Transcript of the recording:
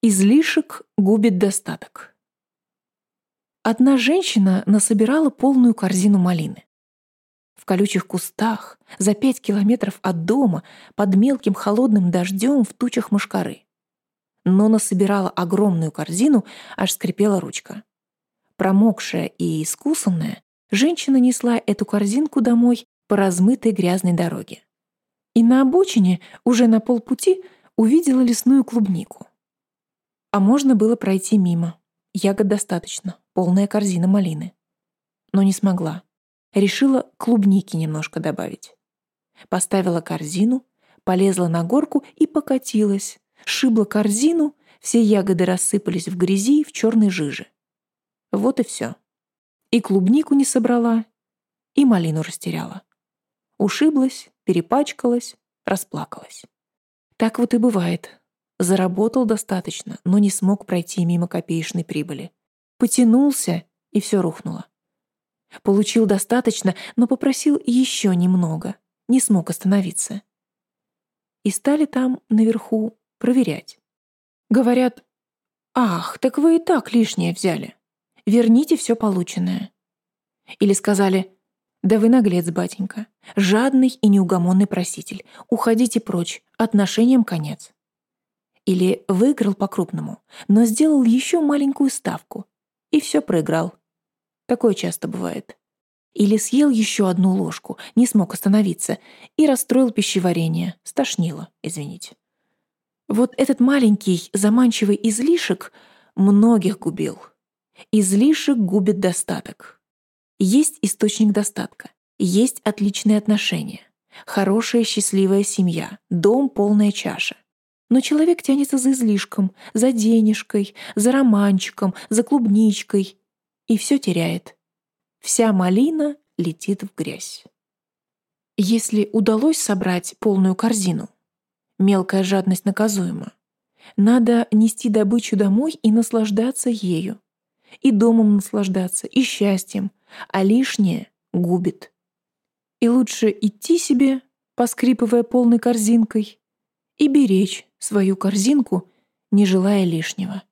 Излишек губит достаток. Одна женщина насобирала полную корзину малины. В колючих кустах, за пять километров от дома, под мелким холодным дождем в тучах мошкары. Но насобирала огромную корзину, аж скрипела ручка. Промокшая и искусанная, женщина несла эту корзинку домой по размытой грязной дороге. И на обочине, уже на полпути, увидела лесную клубнику. А можно было пройти мимо. Ягод достаточно, полная корзина малины. Но не смогла. Решила клубники немножко добавить. Поставила корзину, полезла на горку и покатилась. Шибла корзину, все ягоды рассыпались в грязи и в черной жиже. Вот и все. И клубнику не собрала, и малину растеряла. Ушиблась, перепачкалась, расплакалась. Так вот и бывает, Заработал достаточно, но не смог пройти мимо копеечной прибыли. Потянулся, и все рухнуло. Получил достаточно, но попросил еще немного. Не смог остановиться. И стали там, наверху, проверять. Говорят, «Ах, так вы и так лишнее взяли. Верните все полученное». Или сказали, «Да вы наглец, батенька, жадный и неугомонный проситель. Уходите прочь, отношениям конец». Или выиграл по-крупному, но сделал еще маленькую ставку и все проиграл. Такое часто бывает. Или съел еще одну ложку, не смог остановиться и расстроил пищеварение, стошнило, извините. Вот этот маленький заманчивый излишек многих губил. Излишек губит достаток. Есть источник достатка, есть отличные отношения, хорошая счастливая семья, дом полная чаша. Но человек тянется за излишком, за денежкой, за романчиком, за клубничкой. И все теряет. Вся малина летит в грязь. Если удалось собрать полную корзину, мелкая жадность наказуема. Надо нести добычу домой и наслаждаться ею. И домом наслаждаться, и счастьем, а лишнее губит. И лучше идти себе, поскрипывая полной корзинкой, и беречь свою корзинку, не желая лишнего.